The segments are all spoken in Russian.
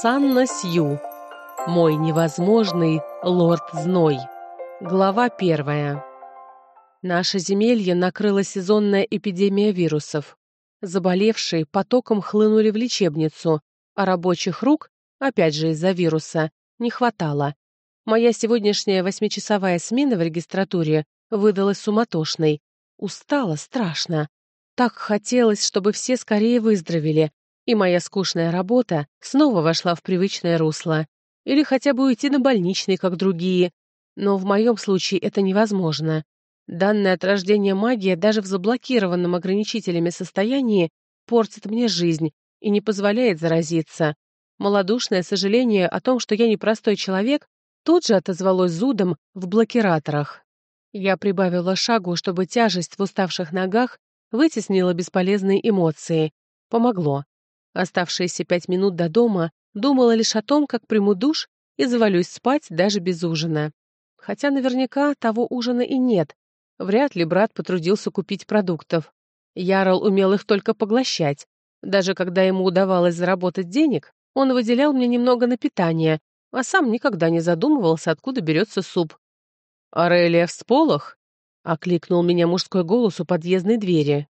Санна Сью. Мой невозможный лорд Зной. Глава первая. Наше земелье накрыла сезонная эпидемия вирусов. Заболевшие потоком хлынули в лечебницу, а рабочих рук, опять же из-за вируса, не хватало. Моя сегодняшняя восьмичасовая смена в регистратуре выдалась суматошной. Устала страшно. Так хотелось, чтобы все скорее выздоровели, и моя скучная работа снова вошла в привычное русло. Или хотя бы уйти на больничный, как другие. Но в моем случае это невозможно. Данная от рождения магия даже в заблокированном ограничителями состоянии портит мне жизнь и не позволяет заразиться. Молодушное сожаление о том, что я непростой человек, тут же отозвалось зудом в блокираторах. Я прибавила шагу, чтобы тяжесть в уставших ногах вытеснила бесполезные эмоции. Помогло. Оставшиеся пять минут до дома думала лишь о том, как приму душ и завалюсь спать даже без ужина. Хотя наверняка того ужина и нет. Вряд ли брат потрудился купить продуктов. Ярл умел их только поглощать. Даже когда ему удавалось заработать денег, он выделял мне немного на питание, а сам никогда не задумывался, откуда берется суп. «Арелия в сполох?» — окликнул меня мужской голос у подъездной двери.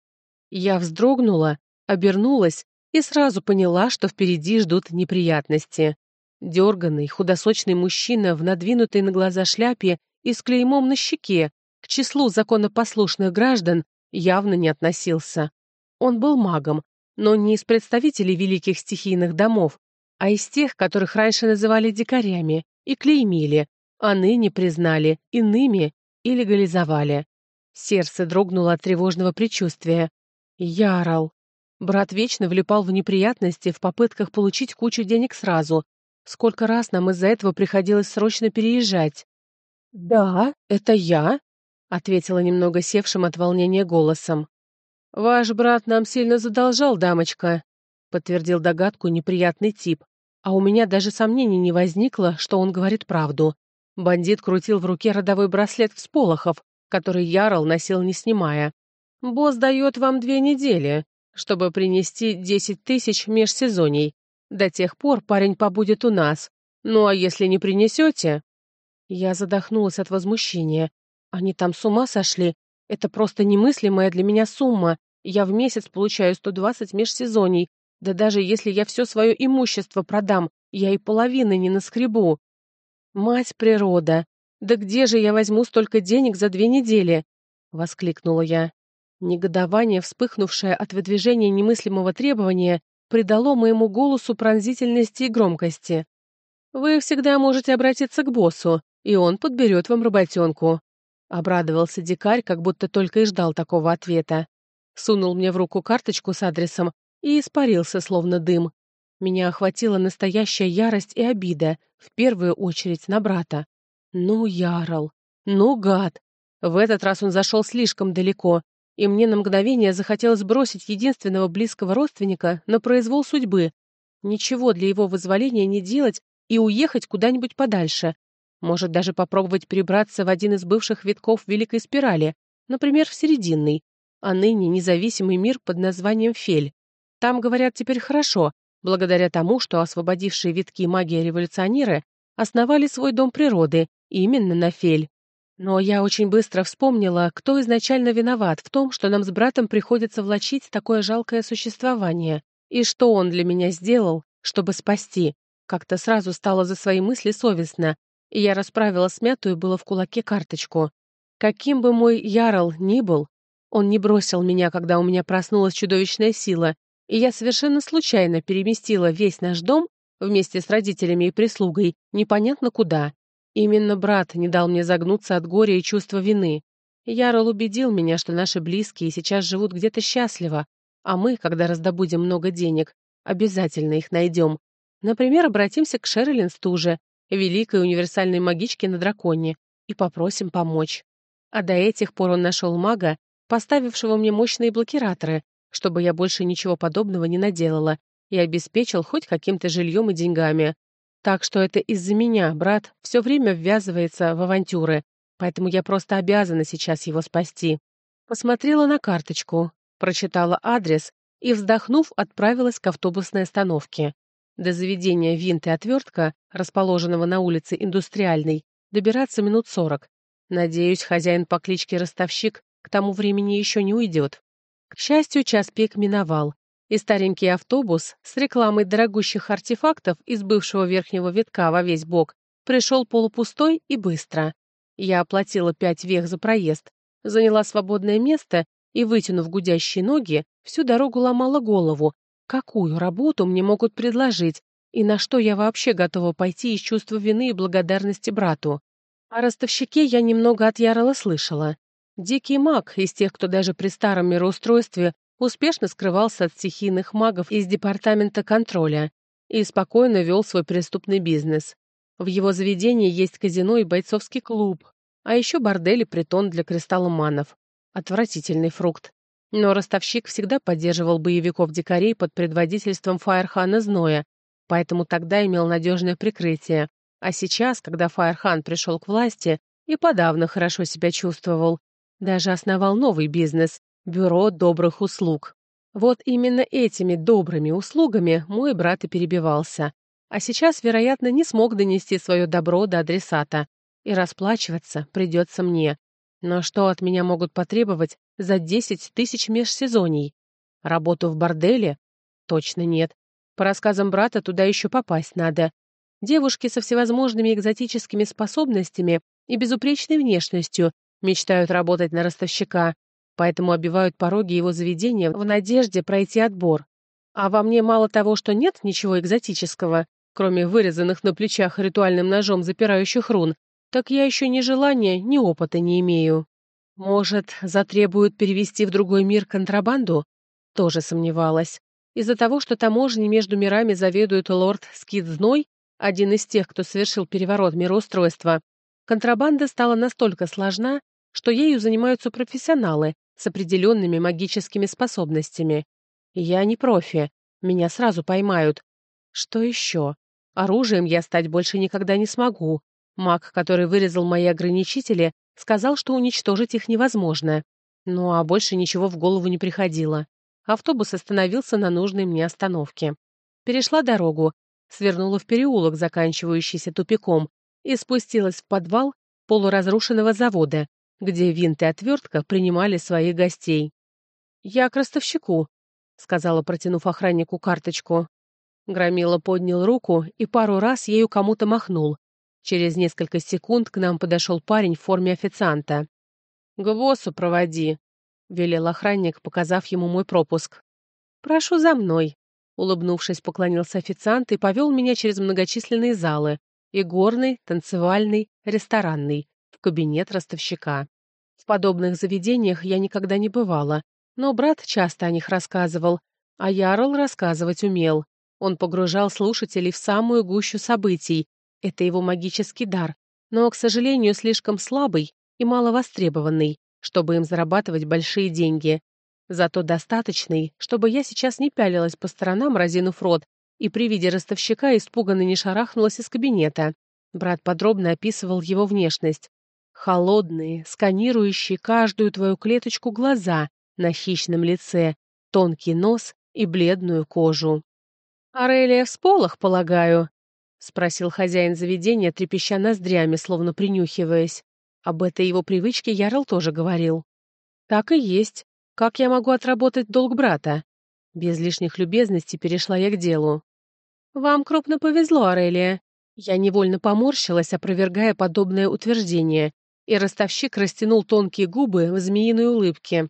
Я вздрогнула, обернулась и сразу поняла, что впереди ждут неприятности. Дерганный, худосочный мужчина в надвинутой на глаза шляпе и с клеймом на щеке к числу законопослушных граждан явно не относился. Он был магом, но не из представителей великих стихийных домов, а из тех, которых раньше называли дикарями и клеймили, а ныне признали иными и легализовали. Сердце дрогнуло от тревожного предчувствия. Ярл. Брат вечно влипал в неприятности в попытках получить кучу денег сразу. Сколько раз нам из-за этого приходилось срочно переезжать. «Да, это я», — ответила немного севшим от волнения голосом. «Ваш брат нам сильно задолжал, дамочка», — подтвердил догадку неприятный тип. А у меня даже сомнений не возникло, что он говорит правду. Бандит крутил в руке родовой браслет всполохов, который Ярл носил не снимая. «Босс дает вам две недели чтобы принести десять тысяч межсезоний. До тех пор парень побудет у нас. Ну а если не принесете...» Я задохнулась от возмущения. Они там с ума сошли. Это просто немыслимая для меня сумма. Я в месяц получаю 120 межсезоний. Да даже если я все свое имущество продам, я и половины не наскребу. Мать природа! Да где же я возьму столько денег за две недели? Воскликнула я. Негодование, вспыхнувшее от выдвижения немыслимого требования, придало моему голосу пронзительности и громкости. «Вы всегда можете обратиться к боссу, и он подберет вам работенку», — обрадовался дикарь, как будто только и ждал такого ответа. Сунул мне в руку карточку с адресом и испарился, словно дым. Меня охватила настоящая ярость и обида, в первую очередь на брата. Ну, Ярл, ну, гад. В этот раз он зашел слишком далеко, и мне на мгновение захотелось бросить единственного близкого родственника на произвол судьбы, ничего для его вызволения не делать и уехать куда-нибудь подальше. Может, даже попробовать перебраться в один из бывших витков Великой Спирали, например, в Серединный, а ныне независимый мир под названием Фель. Там, говорят, теперь хорошо, благодаря тому, что освободившие витки магии-революционеры основали свой дом природы именно на Фель. Но я очень быстро вспомнила, кто изначально виноват в том, что нам с братом приходится влачить такое жалкое существование, и что он для меня сделал, чтобы спасти. Как-то сразу стало за свои мысли совестно, и я расправила смятую было в кулаке карточку. Каким бы мой Ярл ни был, он не бросил меня, когда у меня проснулась чудовищная сила, и я совершенно случайно переместила весь наш дом вместе с родителями и прислугой непонятно куда. Именно брат не дал мне загнуться от горя и чувства вины. Ярл убедил меня, что наши близкие сейчас живут где-то счастливо, а мы, когда раздобудем много денег, обязательно их найдем. Например, обратимся к Шерлин Стуже, великой универсальной магичке на драконе, и попросим помочь. А до этих пор он нашел мага, поставившего мне мощные блокираторы, чтобы я больше ничего подобного не наделала, и обеспечил хоть каким-то жильем и деньгами. Так что это из-за меня брат все время ввязывается в авантюры, поэтому я просто обязана сейчас его спасти. Посмотрела на карточку, прочитала адрес и, вздохнув, отправилась к автобусной остановке. До заведения «Винт и отвертка», расположенного на улице Индустриальной, добираться минут сорок. Надеюсь, хозяин по кличке Ростовщик к тому времени еще не уйдет. К счастью, час пик миновал, и старенький автобус с рекламой дорогущих артефактов из бывшего верхнего витка во весь бок пришел полупустой и быстро. Я оплатила пять вех за проезд, заняла свободное место и, вытянув гудящие ноги, всю дорогу ломала голову, какую работу мне могут предложить и на что я вообще готова пойти из чувства вины и благодарности брату. О ростовщике я немного от Ярла слышала. Дикий маг из тех, кто даже при старом мироустройстве успешно скрывался от стихийных магов из департамента контроля и спокойно вел свой преступный бизнес. В его заведении есть казино и бойцовский клуб, а еще бордель и притон для кристалломанов. Отвратительный фрукт. Но ростовщик всегда поддерживал боевиков-дикарей под предводительством Фаерхана Зноя, поэтому тогда имел надежное прикрытие. А сейчас, когда Фаерхан пришел к власти, и подавно хорошо себя чувствовал. Даже основал новый бизнес Бюро добрых услуг. Вот именно этими добрыми услугами мой брат и перебивался. А сейчас, вероятно, не смог донести свое добро до адресата. И расплачиваться придется мне. Но что от меня могут потребовать за 10 тысяч межсезоний? Работу в борделе? Точно нет. По рассказам брата, туда еще попасть надо. Девушки со всевозможными экзотическими способностями и безупречной внешностью мечтают работать на ростовщика, поэтому обивают пороги его заведения в надежде пройти отбор. А во мне мало того, что нет ничего экзотического, кроме вырезанных на плечах ритуальным ножом запирающих рун, так я еще ни желания, ни опыта не имею. Может, затребуют перевести в другой мир контрабанду? Тоже сомневалась. Из-за того, что таможней между мирами заведует лорд Скид Зной, один из тех, кто совершил переворот мироустройства, контрабанда стала настолько сложна, что ею занимаются профессионалы, с определенными магическими способностями. Я не профи, меня сразу поймают. Что еще? Оружием я стать больше никогда не смогу. Маг, который вырезал мои ограничители, сказал, что уничтожить их невозможно. Ну а больше ничего в голову не приходило. Автобус остановился на нужной мне остановке. Перешла дорогу, свернула в переулок, заканчивающийся тупиком, и спустилась в подвал полуразрушенного завода, где винт и отвертка принимали своих гостей. «Я к ростовщику», — сказала, протянув охраннику карточку. Громила поднял руку и пару раз ею кому-то махнул. Через несколько секунд к нам подошел парень в форме официанта. «Гвосу проводи», — велел охранник, показав ему мой пропуск. «Прошу за мной», — улыбнувшись, поклонился официант и повел меня через многочисленные залы — игорный, танцевальный, ресторанный в кабинет ростовщика. В подобных заведениях я никогда не бывала, но брат часто о них рассказывал, а Ярл рассказывать умел. Он погружал слушателей в самую гущу событий. Это его магический дар, но, к сожалению, слишком слабый и маловостребованный, чтобы им зарабатывать большие деньги. Зато достаточный, чтобы я сейчас не пялилась по сторонам, разинув рот, и при виде ростовщика испуганно не шарахнулась из кабинета. Брат подробно описывал его внешность. Холодные, сканирующие каждую твою клеточку глаза на хищном лице, тонкий нос и бледную кожу. «Арелия в сполох, полагаю?» — спросил хозяин заведения, трепеща ноздрями, словно принюхиваясь. Об этой его привычке Ярл тоже говорил. «Так и есть. Как я могу отработать долг брата?» Без лишних любезностей перешла я к делу. «Вам крупно повезло, Арелия». Я невольно поморщилась, опровергая подобное утверждение, и ростовщик растянул тонкие губы в змеиной улыбке.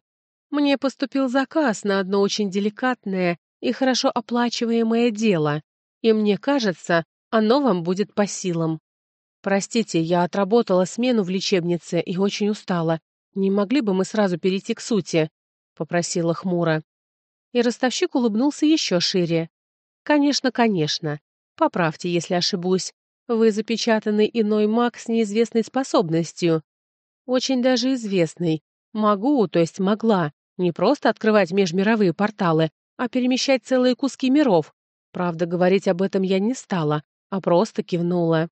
«Мне поступил заказ на одно очень деликатное и хорошо оплачиваемое дело, и мне кажется, оно вам будет по силам. Простите, я отработала смену в лечебнице и очень устала. Не могли бы мы сразу перейти к сути?» — попросила хмуро. И ростовщик улыбнулся еще шире. «Конечно, конечно. Поправьте, если ошибусь. Вы запечатанный иной маг с неизвестной способностью. Очень даже известный. Могу, то есть могла, не просто открывать межмировые порталы, а перемещать целые куски миров. Правда, говорить об этом я не стала, а просто кивнула.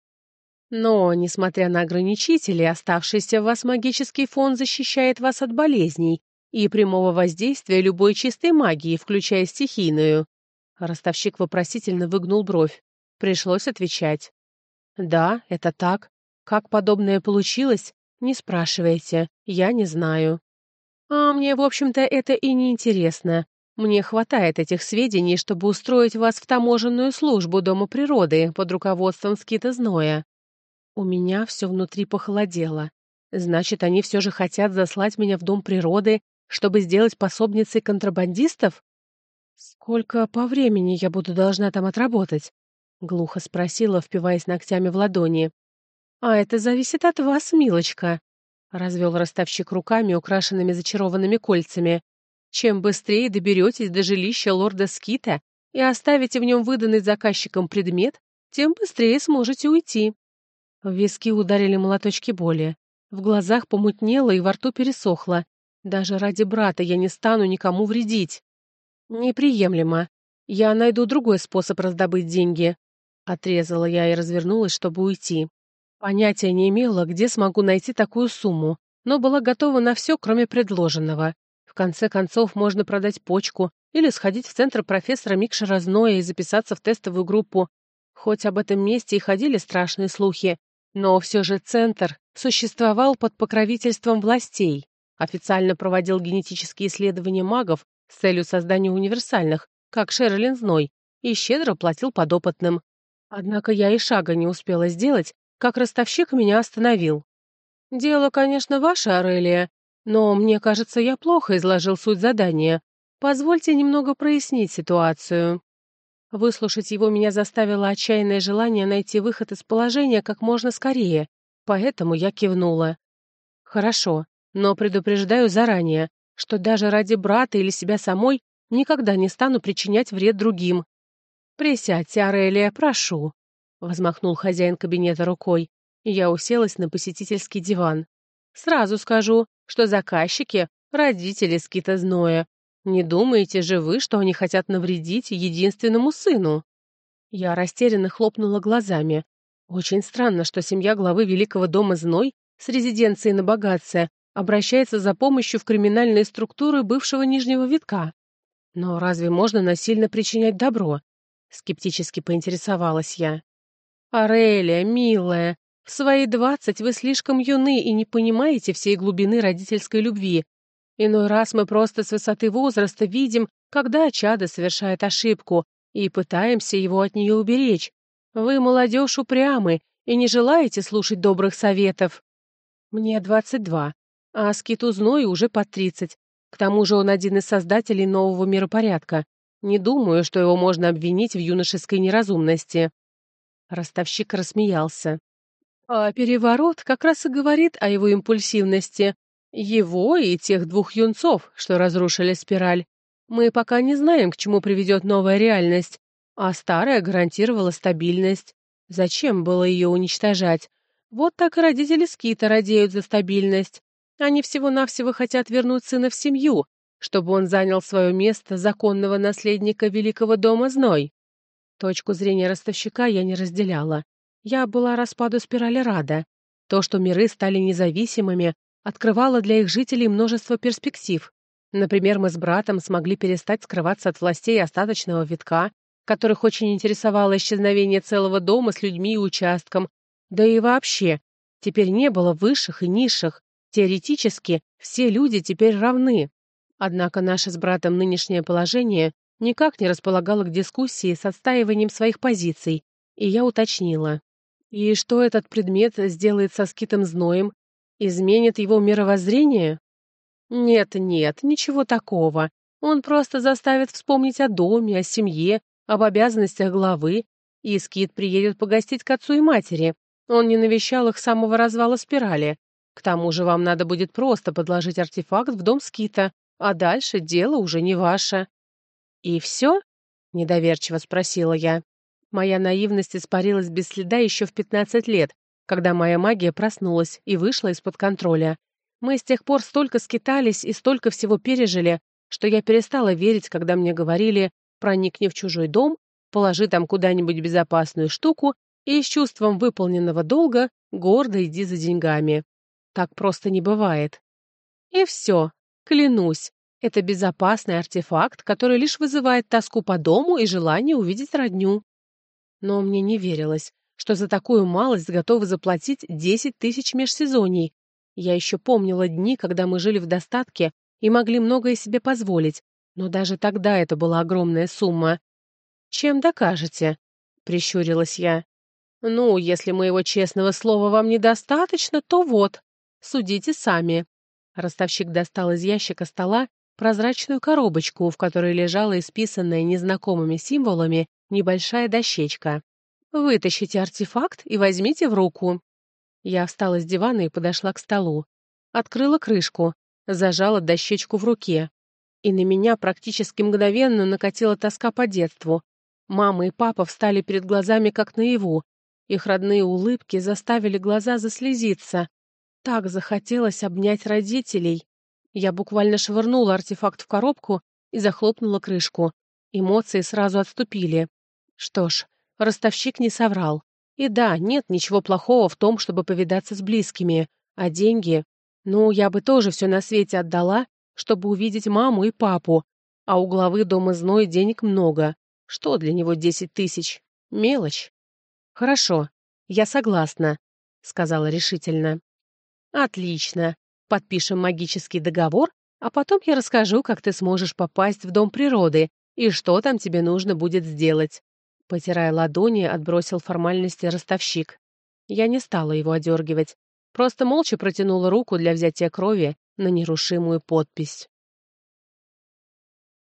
Но, несмотря на ограничители, оставшийся в вас магический фон защищает вас от болезней, и прямого воздействия любой чистой магии, включая стихийную. Ростовщик вопросительно выгнул бровь. Пришлось отвечать. «Да, это так. Как подобное получилось, не спрашивайте, я не знаю». «А мне, в общем-то, это и не интересно. Мне хватает этих сведений, чтобы устроить вас в таможенную службу Дома природы под руководством Скита Зноя». У меня все внутри похолодело. Значит, они все же хотят заслать меня в Дом природы, чтобы сделать пособницей контрабандистов? Сколько по времени я буду должна там отработать? Глухо спросила, впиваясь ногтями в ладони. А это зависит от вас, милочка. Развел ростовщик руками, украшенными зачарованными кольцами. Чем быстрее доберетесь до жилища лорда Скита и оставите в нем выданный заказчиком предмет, тем быстрее сможете уйти. В виски ударили молоточки боли. В глазах помутнело и во рту пересохло. Даже ради брата я не стану никому вредить. Неприемлемо. Я найду другой способ раздобыть деньги. Отрезала я и развернулась, чтобы уйти. Понятия не имела, где смогу найти такую сумму, но была готова на все, кроме предложенного конце концов, можно продать почку или сходить в центр профессора Микша Разноя и записаться в тестовую группу. Хоть об этом месте и ходили страшные слухи, но все же центр существовал под покровительством властей, официально проводил генетические исследования магов с целью создания универсальных, как Шерлин Зной, и щедро платил подопытным. Однако я и шага не успела сделать, как ростовщик меня остановил. «Дело, конечно, ваше, Арелия, но мне кажется, я плохо изложил суть задания. Позвольте немного прояснить ситуацию. Выслушать его меня заставило отчаянное желание найти выход из положения как можно скорее, поэтому я кивнула. Хорошо, но предупреждаю заранее, что даже ради брата или себя самой никогда не стану причинять вред другим. «Присядьте, Арелия, прошу», — взмахнул хозяин кабинета рукой, я уселась на посетительский диван. «Сразу скажу, что заказчики — родители скита зноя. Не думаете же вы, что они хотят навредить единственному сыну?» Я растерянно хлопнула глазами. Очень странно, что семья главы Великого дома Зной с резиденцией на богатце обращается за помощью в криминальные структуры бывшего Нижнего Витка. Но разве можно насильно причинять добро? Скептически поинтересовалась я. «Арелия, милая, в свои двадцать вы слишком юны и не понимаете всей глубины родительской любви. Иной раз мы просто с высоты возраста видим, когда чадо совершает ошибку, и пытаемся его от нее уберечь. Вы, молодежь, упрямы и не желаете слушать добрых советов. Мне двадцать два, а Скиту Зною уже под тридцать. К тому же он один из создателей нового миропорядка. Не думаю, что его можно обвинить в юношеской неразумности. Ростовщик рассмеялся. А переворот как раз и говорит о его импульсивности. Его и тех двух юнцов, что разрушили спираль. Мы пока не знаем, к чему приведет новая реальность, а старая гарантировала стабильность. Зачем было ее уничтожать? Вот так и родители Скита радеют за стабильность. Они всего-навсего хотят вернуть сына в семью, чтобы он занял свое место законного наследника Великого дома Зной. Точку зрения ростовщика я не разделяла. Я была распаду спирали рада. То, что миры стали независимыми, открывало для их жителей множество перспектив. Например, мы с братом смогли перестать скрываться от властей остаточного витка, которых очень интересовало исчезновение целого дома с людьми и участком. Да и вообще, теперь не было высших и низших. Теоретически, все люди теперь равны. Однако наше с братом нынешнее положение никак не располагало к дискуссии с отстаиванием своих позиций, и я уточнила. И что этот предмет сделает со скитом зноем? Изменит его мировоззрение? Нет-нет, ничего такого. Он просто заставит вспомнить о доме, о семье, об обязанностях главы, и скит приедет погостить к отцу и матери. Он не навещал их с самого развала спирали. К тому же вам надо будет просто подложить артефакт в дом скита, а дальше дело уже не ваше. «И все?» — недоверчиво спросила я. Моя наивность испарилась без следа еще в 15 лет, когда моя магия проснулась и вышла из-под контроля. Мы с тех пор столько скитались и столько всего пережили, что я перестала верить, когда мне говорили «проникни в чужой дом, положи там куда-нибудь безопасную штуку и с чувством выполненного долга гордо иди за деньгами». Так просто не бывает. И все. Клянусь, это безопасный артефакт, который лишь вызывает тоску по дому и желание увидеть родню. Но мне не верилось, что за такую малость готовы заплатить 10 тысяч межсезоний. Я еще помнила дни, когда мы жили в достатке и могли многое себе позволить, но даже тогда это была огромная сумма. «Чем докажете?» — прищурилась я. «Ну, если моего честного слова вам недостаточно, то вот, судите сами». Ростовщик достал из ящика стола прозрачную коробочку, в которой лежала исписанная незнакомыми символами небольшая дощечка. «Вытащите артефакт и возьмите в руку». Я встала с дивана и подошла к столу. Открыла крышку, зажала дощечку в руке. И на меня практически мгновенно накатила тоска по детству. Мама и папа встали перед глазами как наяву. Их родные улыбки заставили глаза заслезиться. Так захотелось обнять родителей. Я буквально швырнула артефакт в коробку и захлопнула крышку. Эмоции сразу отступили. Что ж, ростовщик не соврал. И да, нет ничего плохого в том, чтобы повидаться с близкими. А деньги? Ну, я бы тоже все на свете отдала, чтобы увидеть маму и папу. А у главы дома Зной денег много. Что для него десять тысяч? Мелочь. Хорошо, я согласна, сказала решительно. Отлично. Подпишем магический договор, а потом я расскажу, как ты сможешь попасть в Дом природы и что там тебе нужно будет сделать. Потирая ладони, отбросил формальности ростовщик. Я не стала его одергивать. Просто молча протянула руку для взятия крови на нерушимую подпись.